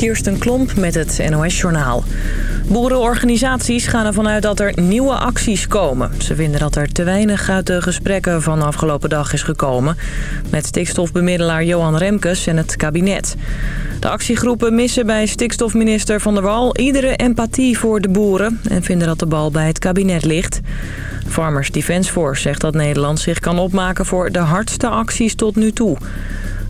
Kirsten Klomp met het NOS-journaal. Boerenorganisaties gaan ervan uit dat er nieuwe acties komen. Ze vinden dat er te weinig uit de gesprekken van afgelopen dag is gekomen... met stikstofbemiddelaar Johan Remkes en het kabinet. De actiegroepen missen bij stikstofminister Van der Wal iedere empathie voor de boeren... en vinden dat de bal bij het kabinet ligt. Farmers Defence Force zegt dat Nederland zich kan opmaken voor de hardste acties tot nu toe...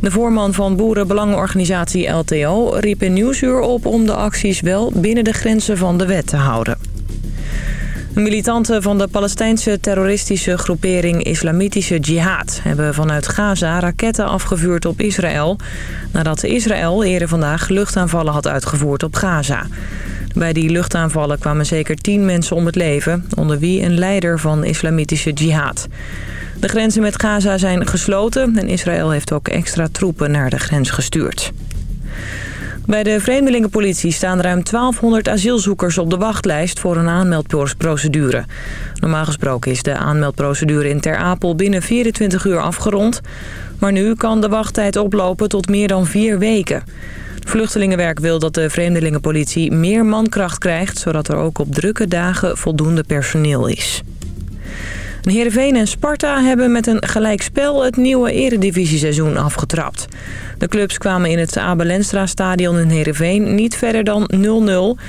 De voorman van boerenbelangenorganisatie LTO riep in Nieuwsuur op om de acties wel binnen de grenzen van de wet te houden. Militanten van de Palestijnse terroristische groepering Islamitische Jihad... hebben vanuit Gaza raketten afgevuurd op Israël... nadat Israël eerder vandaag luchtaanvallen had uitgevoerd op Gaza. Bij die luchtaanvallen kwamen zeker tien mensen om het leven... onder wie een leider van Islamitische Jihad. De grenzen met Gaza zijn gesloten en Israël heeft ook extra troepen naar de grens gestuurd. Bij de vreemdelingenpolitie staan ruim 1200 asielzoekers op de wachtlijst voor een aanmeldprocedure. Normaal gesproken is de aanmeldprocedure in Ter Apel binnen 24 uur afgerond. Maar nu kan de wachttijd oplopen tot meer dan vier weken. Vluchtelingenwerk wil dat de vreemdelingenpolitie meer mankracht krijgt... zodat er ook op drukke dagen voldoende personeel is. Heerenveen en Sparta hebben met een gelijkspel het nieuwe eredivisie-seizoen afgetrapt. De clubs kwamen in het Abelenstra stadion in Heerenveen niet verder dan 0-0.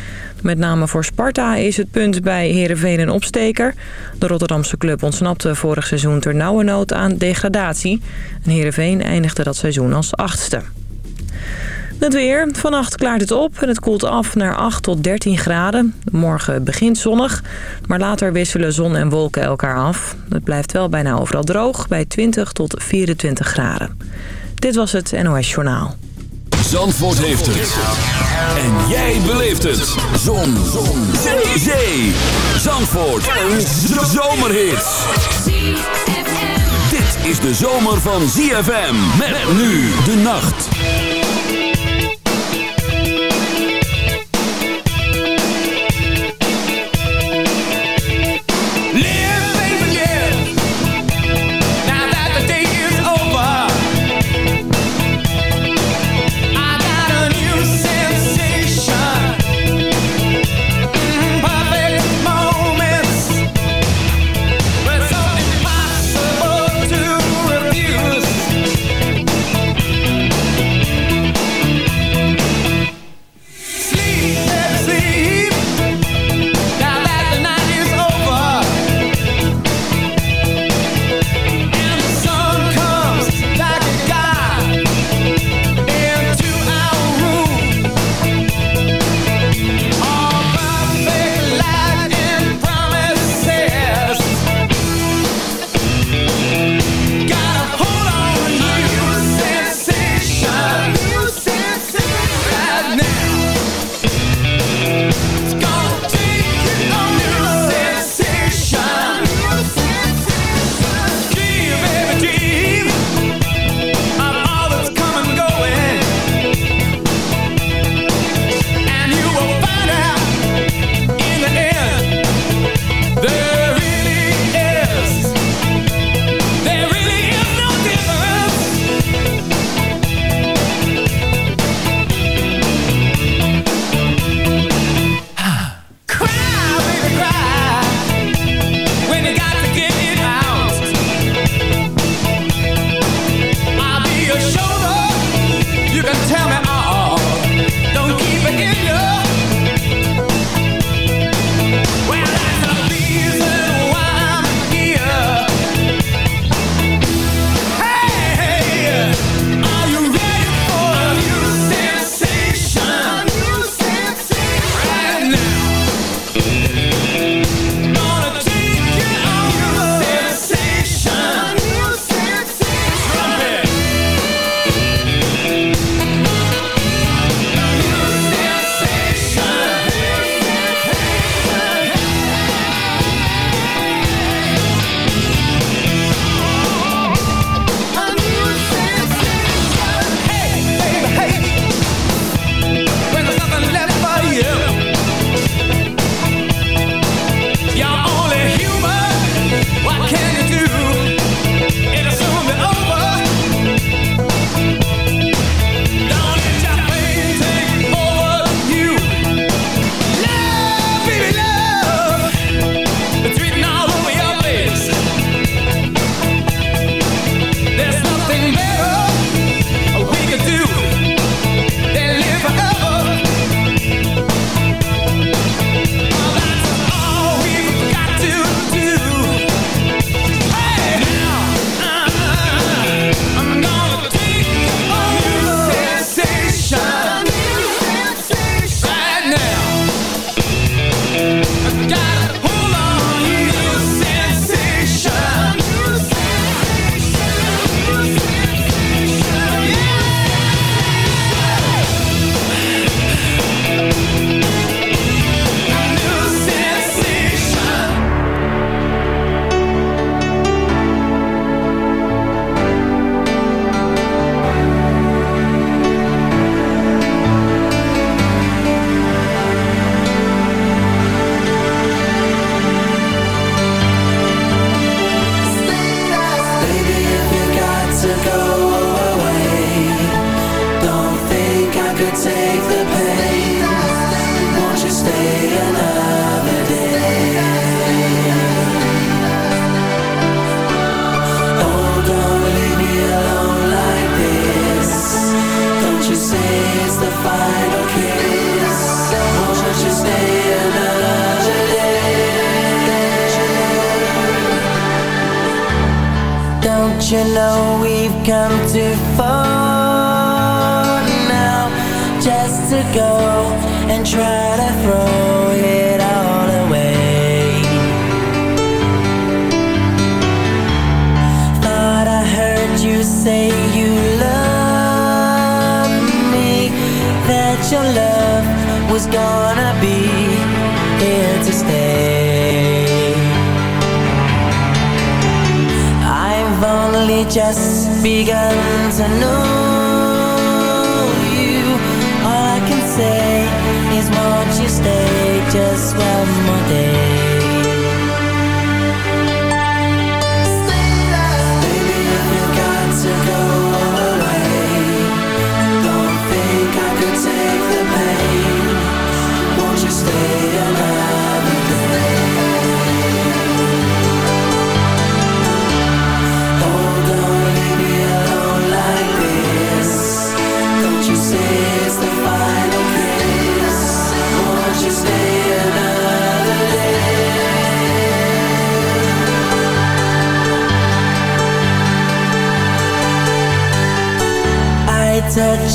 Met name voor Sparta is het punt bij Heerenveen een opsteker. De Rotterdamse club ontsnapte vorig seizoen ter nauwe nood aan degradatie. En Heerenveen eindigde dat seizoen als achtste. Het weer. Vannacht klaart het op en het koelt af naar 8 tot 13 graden. Morgen begint zonnig, maar later wisselen zon en wolken elkaar af. Het blijft wel bijna overal droog bij 20 tot 24 graden. Dit was het NOS Journaal. Zandvoort heeft het. En jij beleeft het. Zon. zon. Zee. Zee. Zandvoort. Een zomerhit. Dit is de zomer van ZFM. Met nu de nacht.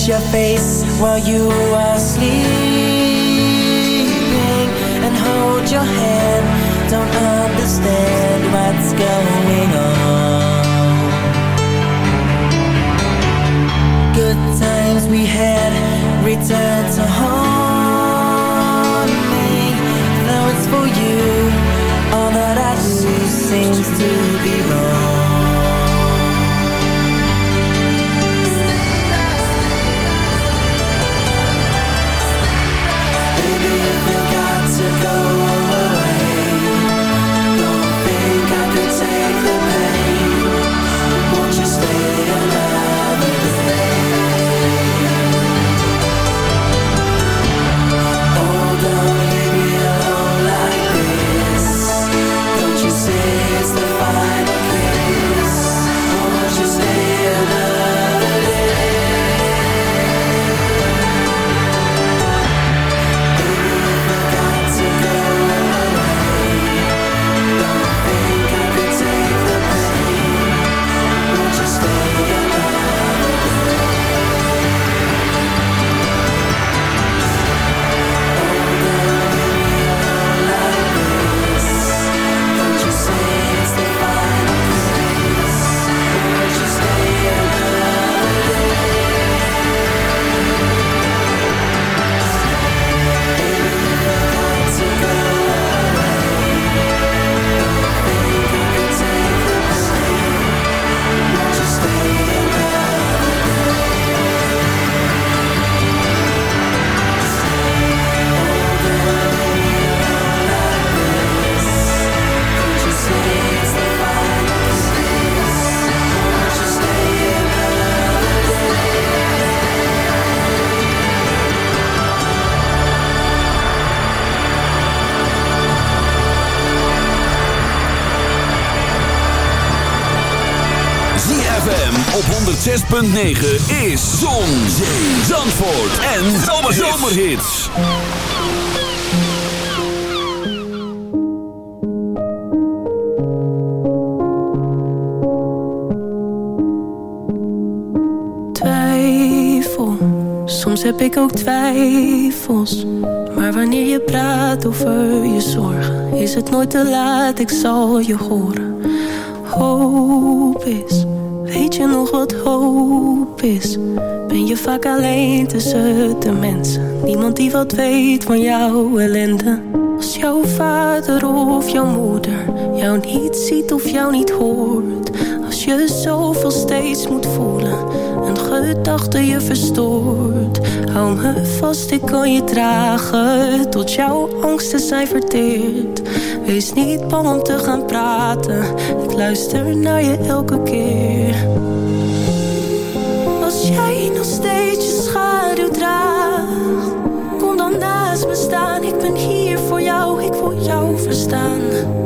your face while you are asleep. 106.9 is Zon, Zandvoort en Zomerhits. Twijfel, soms heb ik ook twijfels. Maar wanneer je praat over je zorgen, is het nooit te laat, ik zal je horen. Hoop is je nog wat hoop is? Ben je vaak alleen tussen de mensen? Niemand die wat weet van jouw ellende. Als jouw vader of jouw moeder jou niet ziet of jou niet hoort. Als je zoveel steeds moet voelen en gedachten je verstoort. Hou me vast, ik kan je dragen tot jouw angsten zijn verteerd. Wees niet bang om te gaan praten, ik luister naar je elke keer. jou verstaan.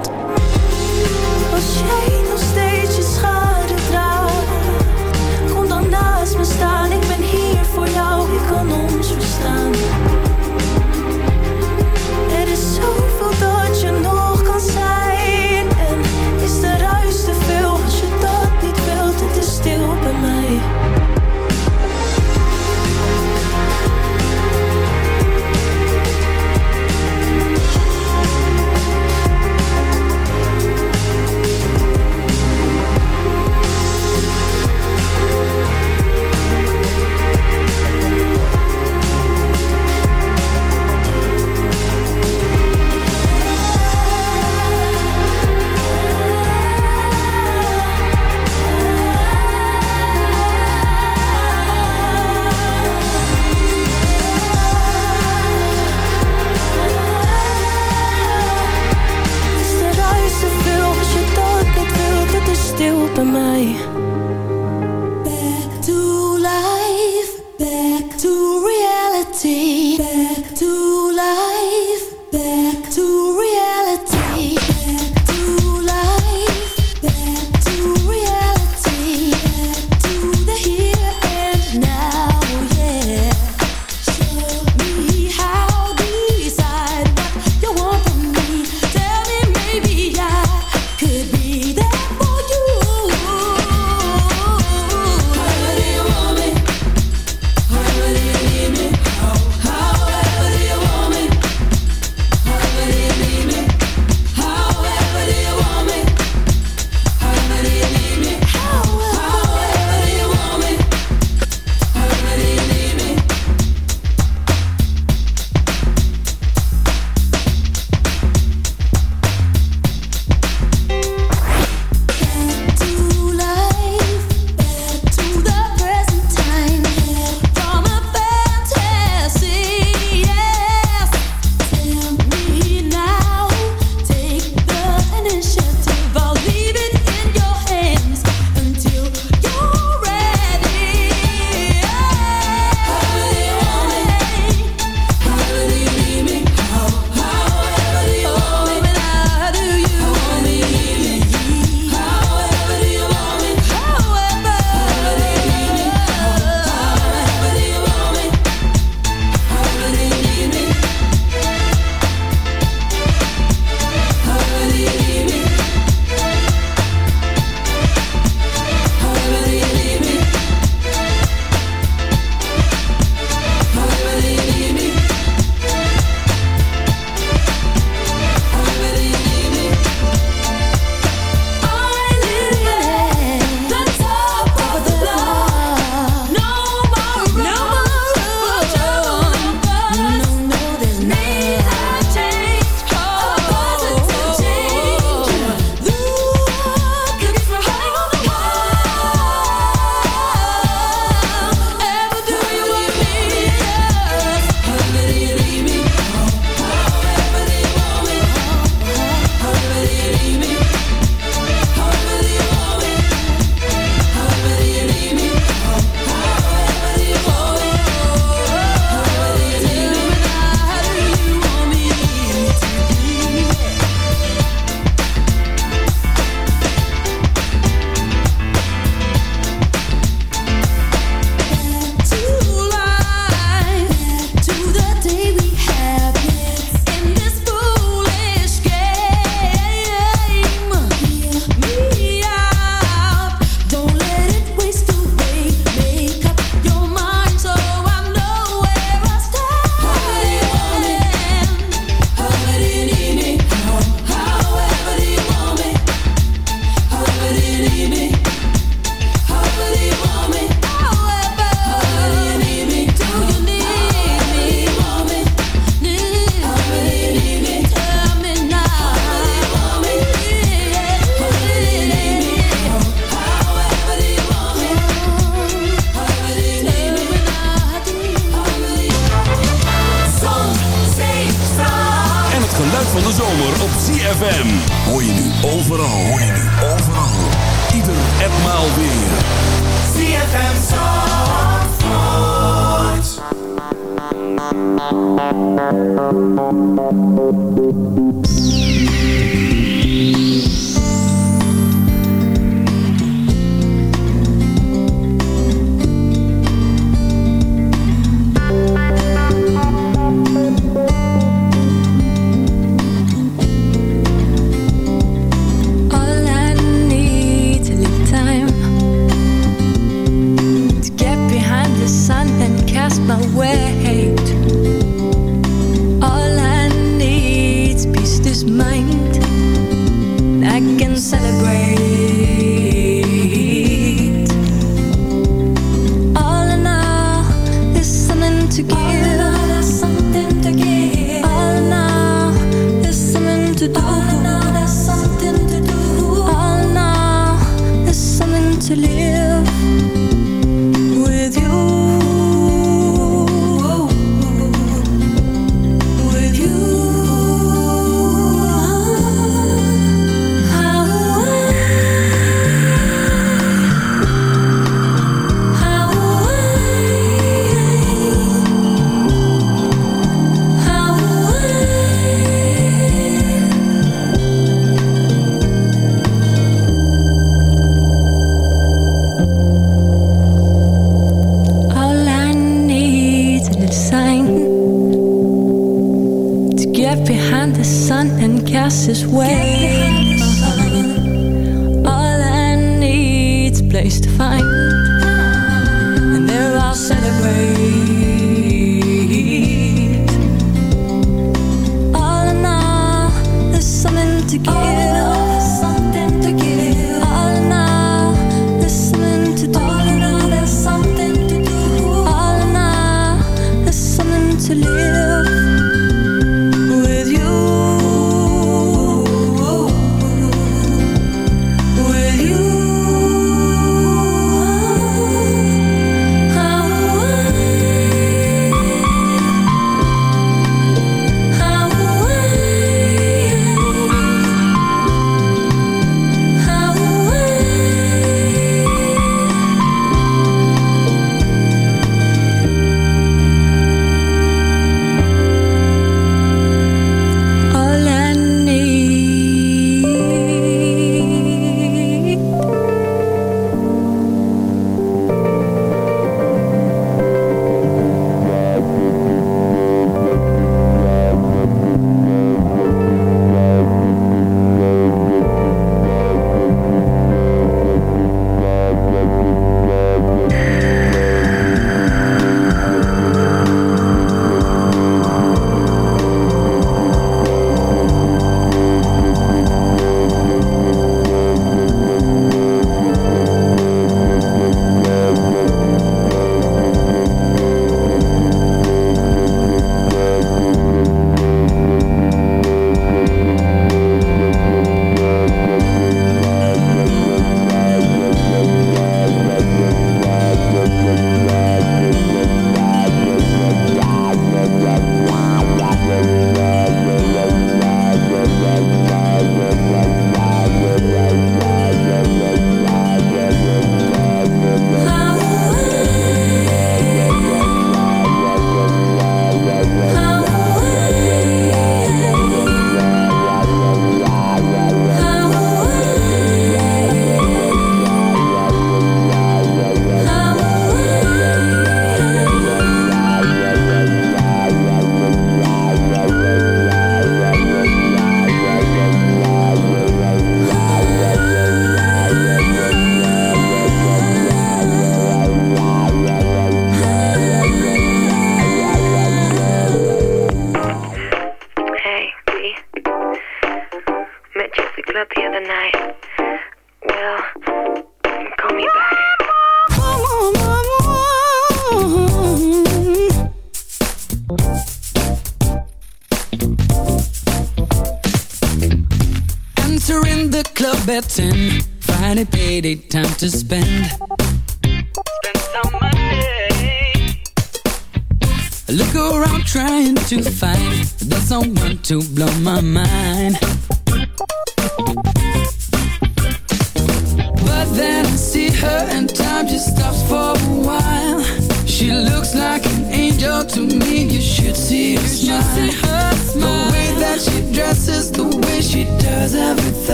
fastest way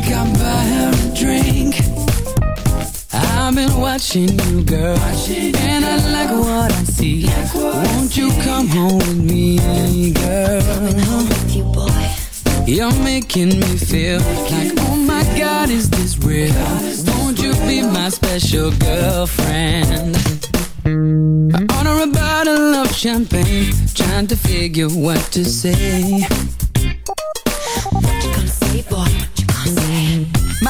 think I'll buy her a drink. I've been watching you, girl, and I like what I see. Won't you come home with me, girl? Coming home with you, boy. You're making me feel like, oh my God, is this real? Won't you be my special girlfriend? I order a bottle of champagne, trying to figure what to say.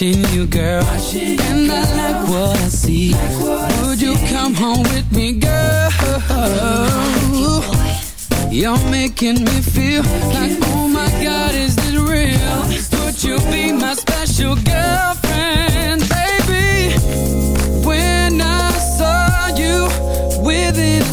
watching you, girl, and I like what I see. Would you come home with me, girl? You're making me feel like, oh my God, is this real? Would you be my special girlfriend, baby? When I saw you within a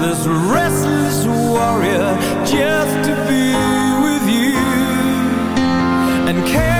this restless warrior just to be with you. And can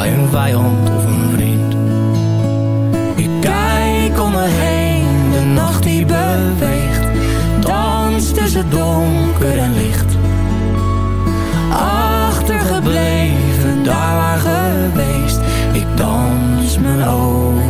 bij een vijand of een vriend. Ik kijk om me heen, de nacht die beweegt, dans tussen donker en licht. Achtergebleven, daar waar geweest, ik dans mijn ogen